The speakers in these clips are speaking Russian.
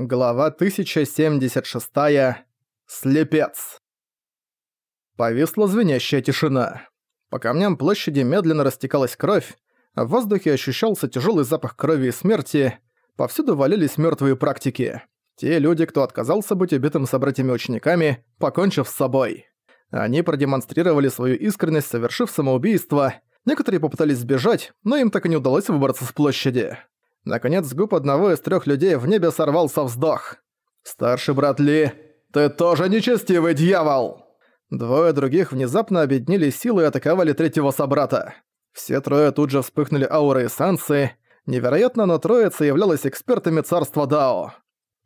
Глава 1076. Слепец. Повисла звенящая тишина. По камням площади медленно растекалась кровь, а в воздухе ощущался тяжелый запах крови и смерти, повсюду валялись мертвые практики. Те люди, кто отказался быть убитым собратьями-учениками, покончив с собой. Они продемонстрировали свою искренность, совершив самоубийство. Некоторые попытались сбежать, но им так и не удалось выбраться с площади. Наконец, с губ одного из трех людей в небе сорвался вздох. «Старший брат Ли, ты тоже нечестивый дьявол!» Двое других внезапно объединили силы и атаковали третьего собрата. Все трое тут же вспыхнули аурой эссанции. Невероятно, но троица являлась экспертами царства Дао.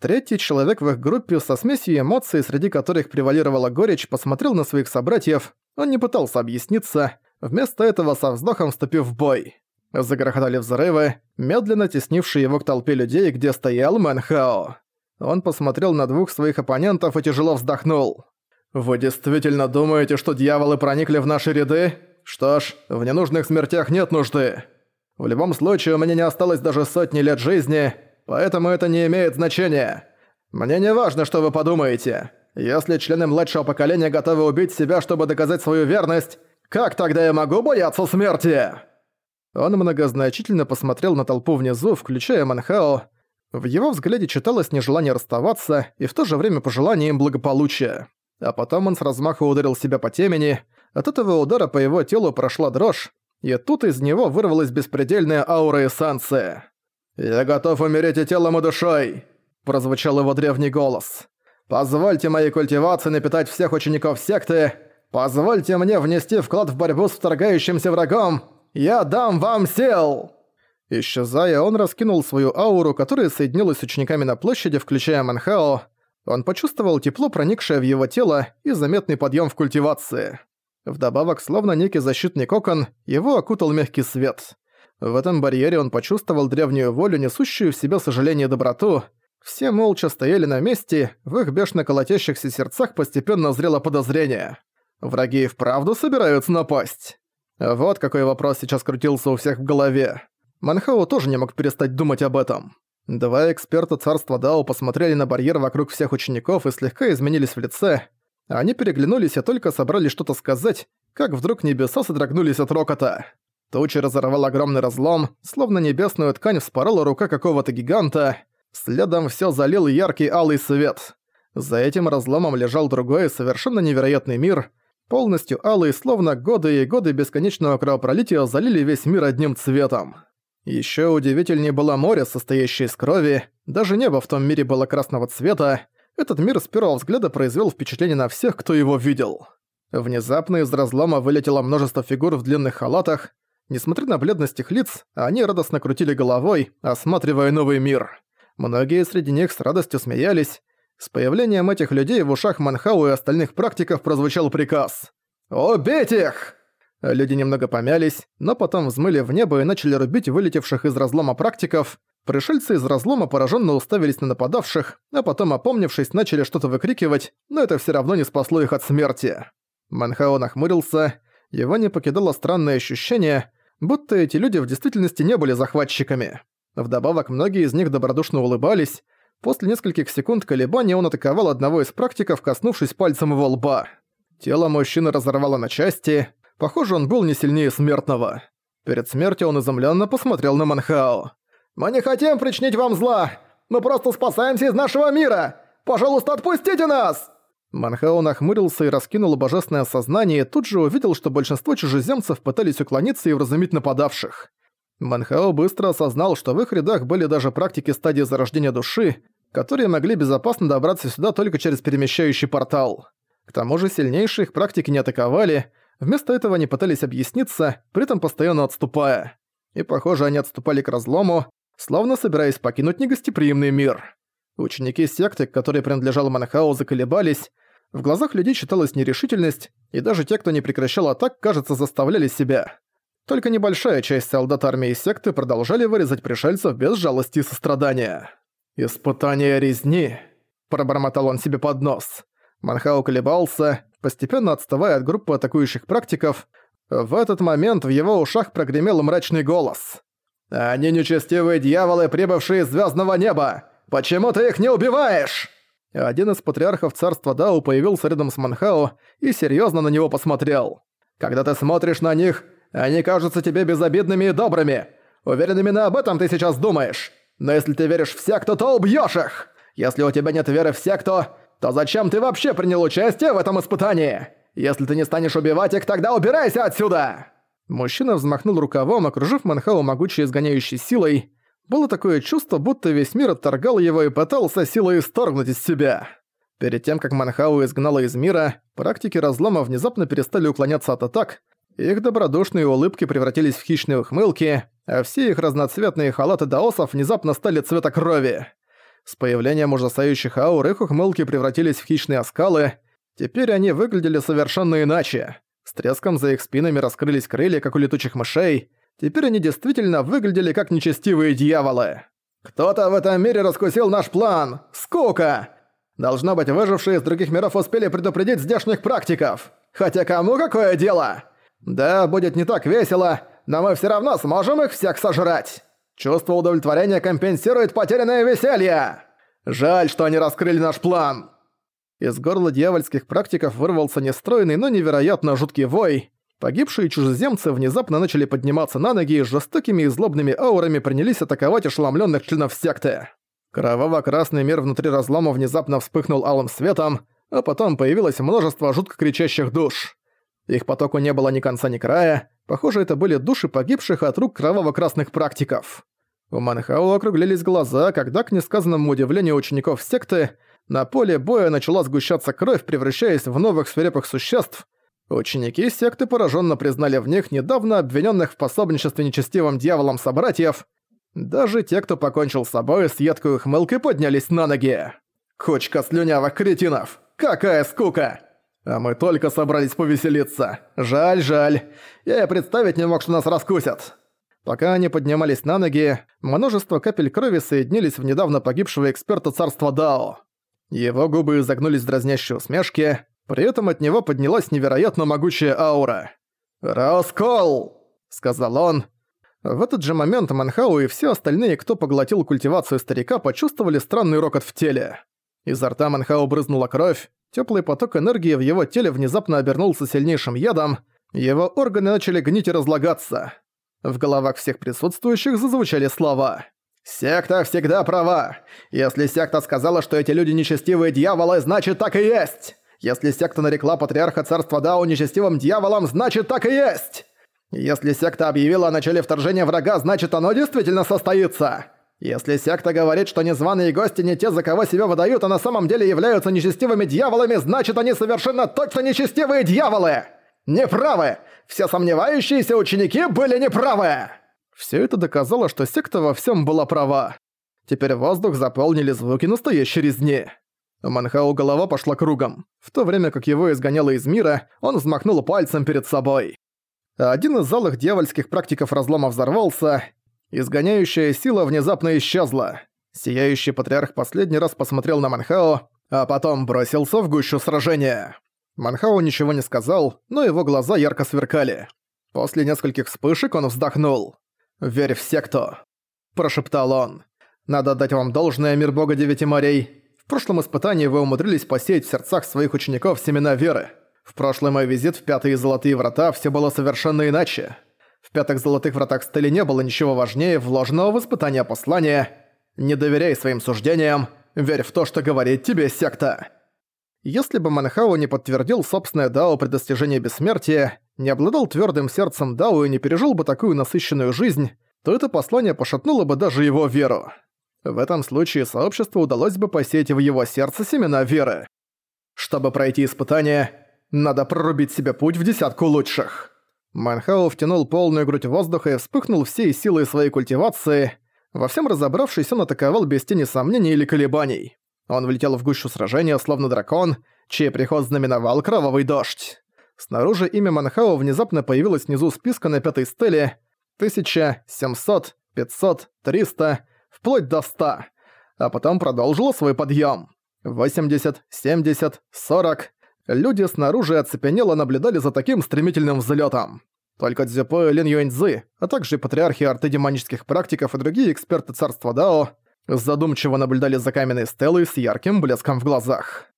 Третий человек в их группе со смесью эмоций, среди которых превалировала горечь, посмотрел на своих собратьев. Он не пытался объясниться, вместо этого со вздохом вступив в бой. Загрохотали взрывы, медленно теснившие его к толпе людей, где стоял Мэнхао. Он посмотрел на двух своих оппонентов и тяжело вздохнул. «Вы действительно думаете, что дьяволы проникли в наши ряды? Что ж, в ненужных смертях нет нужды. В любом случае, у меня не осталось даже сотни лет жизни, поэтому это не имеет значения. Мне не важно, что вы подумаете. Если члены младшего поколения готовы убить себя, чтобы доказать свою верность, как тогда я могу бояться смерти?» Он многозначительно посмотрел на толпу внизу, включая Манхао. В его взгляде читалось нежелание расставаться и в то же время пожелание им благополучия. А потом он с размаху ударил себя по темени. От этого удара по его телу прошла дрожь, и тут из него вырвалась беспредельная аура эссанции. «Я готов умереть и телом, и душой!» – прозвучал его древний голос. «Позвольте моей культивации напитать всех учеников секты! Позвольте мне внести вклад в борьбу с вторгающимся врагом! Я дам вам сил!» Исчезая, он раскинул свою ауру, которая соединилась с учениками на площади, включая Манхао. Он почувствовал тепло, проникшее в его тело, и заметный подъем в культивации. Вдобавок, словно некий защитный кокон, его окутал мягкий свет. В этом барьере он почувствовал древнюю волю, несущую в себе сожаление и доброту. Все молча стояли на месте, в их бешено колотящихся сердцах постепенно зрело подозрение. Враги и вправду собираются напасть. Вот какой вопрос сейчас крутился у всех в голове. Манхау тоже не мог перестать думать об этом. Два эксперта царства Дао посмотрели на барьер вокруг всех учеников и слегка изменились в лице. Они переглянулись и только собрались что-то сказать, как вдруг небеса содрогнулись от рокота. Тучи разорвал огромный разлом, словно небесную ткань вспорола рука какого-то гиганта. Следом все залил яркий алый свет. За этим разломом лежал другой, совершенно невероятный мир — полностью алые, словно годы и годы бесконечного кровопролития залили весь мир одним цветом. Еще удивительнее было море, состоящее из крови, даже небо в том мире было красного цвета. Этот мир с первого взгляда произвел впечатление на всех, кто его видел. Внезапно из разлома вылетело множество фигур в длинных халатах. Несмотря на бледность их лиц, они радостно крутили головой, осматривая новый мир. Многие среди них с радостью смеялись, с появлением этих людей в ушах Манхау и остальных практиков прозвучал приказ. «Убить их!» Люди немного помялись, но потом взмыли в небо и начали рубить вылетевших из разлома практиков. Пришельцы из разлома пораженно уставились на нападавших, а потом, опомнившись, начали что-то выкрикивать, но это все равно не спасло их от смерти. Манхао нахмурился, его не покидало странное ощущение, будто эти люди в действительности не были захватчиками. Вдобавок, многие из них добродушно улыбались, После нескольких секунд колебаний он атаковал одного из практиков, коснувшись пальцем его лба. Тело мужчины разорвало на части. Похоже, он был не сильнее смертного. Перед смертью он изумленно посмотрел на Манхао. «Мы не хотим причинить вам зла! Мы просто спасаемся из нашего мира! Пожалуйста, отпустите нас!» Манхао нахмурился и раскинул божественное сознание и тут же увидел, что большинство чужеземцев пытались уклониться и вразумить нападавших. Манхао быстро осознал, что в их рядах были даже практики стадии зарождения души, которые могли безопасно добраться сюда только через перемещающий портал. К тому же сильнейшие их практики не атаковали, вместо этого они пытались объясниться, при этом постоянно отступая. И похоже, они отступали к разлому, словно собираясь покинуть негостеприимный мир. Ученики секты, к которой принадлежал Манхау, заколебались, в глазах людей читалась нерешительность, и даже те, кто не прекращал атак, кажется, заставляли себя. Только небольшая часть солдат армии секты продолжали вырезать пришельцев без жалости и сострадания. «Испытание резни», – пробормотал он себе под нос. Манхау колебался, постепенно отставая от группы атакующих практиков. В этот момент в его ушах прогремел мрачный голос. «Они нечестивые дьяволы, прибывшие из звездного неба! Почему ты их не убиваешь?» Один из патриархов царства Дао появился рядом с Манхао и серьезно на него посмотрел. «Когда ты смотришь на них, они кажутся тебе безобидными и добрыми. Уверен, именно об этом ты сейчас думаешь. Но если ты веришь в секту, то убьёшь их! Если у тебя нет веры в секту, то зачем ты вообще принял участие в этом испытании? Если ты не станешь убивать их, тогда убирайся отсюда!» Мужчина взмахнул рукавом, окружив Манхау могучей изгоняющей силой. Было такое чувство, будто весь мир отторгал его и пытался силой исторгнуть из себя. Перед тем, как Манхау изгнала из мира, практики разлома внезапно перестали уклоняться от атак, их добродушные улыбки превратились в хищные ухмылки, а все их разноцветные халаты даосов внезапно стали цвета крови. С появлением ужасающих аур их ухмылки превратились в хищные оскалы, теперь они выглядели совершенно иначе. С треском за их спинами раскрылись крылья, как у летучих мышей, теперь они действительно выглядели как нечестивые дьяволы. «Кто-то в этом мире раскусил наш план! Скука! Должно быть, выжившие из других миров успели предупредить здешних практиков! Хотя кому какое дело?» Да, будет не так весело, но мы все равно сможем их всех сожрать. Чувство удовлетворения компенсирует потерянное веселье. Жаль, что они раскрыли наш план. Из горла дьявольских практиков вырвался нестройный, но невероятно жуткий вой. Погибшие чужеземцы внезапно начали подниматься на ноги и жестокими и злобными аурами принялись атаковать ошеломленных членов секты. Кроваво-красный мир внутри разлома внезапно вспыхнул алым светом, а потом появилось множество жутко кричащих душ. Их потоку не было ни конца, ни края. Похоже, это были души погибших от рук кроваво-красных практиков. У Манхау округлились глаза, когда, к несказанному удивлению учеников секты, на поле боя начала сгущаться кровь, превращаясь в новых свирепых существ. Ученики секты пораженно признали в них недавно обвиненных в пособничестве нечестивым дьяволам собратьев. Даже те, кто покончил с собой, с едкой ухмылкой поднялись на ноги. «Кучка слюнявых кретинов! Какая скука!» А мы только собрались повеселиться. Жаль, жаль. Я и представить не мог, что нас раскусят. Пока они поднимались на ноги, множество капель крови соединились в недавно погибшего эксперта царства Дао. Его губы изогнулись в дразнящей усмешке, при этом от него поднялась невероятно могучая аура. «Раскол!» — сказал он. В этот же момент Манхау и все остальные, кто поглотил культивацию старика, почувствовали странный рокот в теле. Изо рта Манхау брызнула кровь, Теплый поток энергии в его теле внезапно обернулся сильнейшим ядом, его органы начали гнить и разлагаться. В головах всех присутствующих зазвучали слова. «Секта всегда права. Если секта сказала, что эти люди нечестивые дьяволы, значит так и есть. Если секта нарекла патриарха царства Дао нечестивым дьяволом, значит так и есть. Если секта объявила о начале вторжения врага, значит оно действительно состоится. Если секта говорит, что незваные гости не те, за кого себя выдают, а на самом деле являются нечестивыми дьяволами, значит они совершенно точно нечестивые дьяволы! Неправы! Все сомневающиеся ученики были неправы! Все это доказало, что секта во всем была права. Теперь воздух заполнили звуки настоящей резни. У Манхау голова пошла кругом. В то время как его изгоняло из мира, он взмахнул пальцем перед собой. Один из залых дьявольских практиков разлома взорвался, Изгоняющая сила внезапно исчезла. Сияющий патриарх последний раз посмотрел на Манхао, а потом бросился в гущу сражения. Манхао ничего не сказал, но его глаза ярко сверкали. После нескольких вспышек он вздохнул. «Верь в секту», – прошептал он. «Надо дать вам должное, мир бога девяти морей. В прошлом испытании вы умудрились посеять в сердцах своих учеников семена веры. В прошлый мой визит в Пятые Золотые Врата все было совершенно иначе. Пятых золотых вратах стеле не было ничего важнее вложенного в испытание послания. Не доверяй своим суждениям, верь в то, что говорит тебе секта. Если бы Манхау не подтвердил собственное Дао при достижении бессмертия, не обладал твердым сердцем Дао и не пережил бы такую насыщенную жизнь, то это послание пошатнуло бы даже его веру. В этом случае сообществу удалось бы посеять в его сердце семена веры. Чтобы пройти испытание, надо прорубить себе путь в десятку лучших. Манхау втянул полную грудь воздуха и вспыхнул всей силой своей культивации. Во всем разобравшись, он атаковал без тени сомнений или колебаний. Он влетел в гущу сражения, словно дракон, чей приход знаменовал кровавый дождь. Снаружи имя Манхау внезапно появилось внизу списка на пятой стеле 1000, 700, 500, 300, вплоть до 100, а потом продолжило свой подъем. 80, 70, 40. Люди снаружи оцепенело наблюдали за таким стремительным взлетом. Только Дзюпо и Лин Юэньцзы, а также патриархи арты демонических практиков и другие эксперты царства Дао задумчиво наблюдали за каменной стелой с ярким блеском в глазах.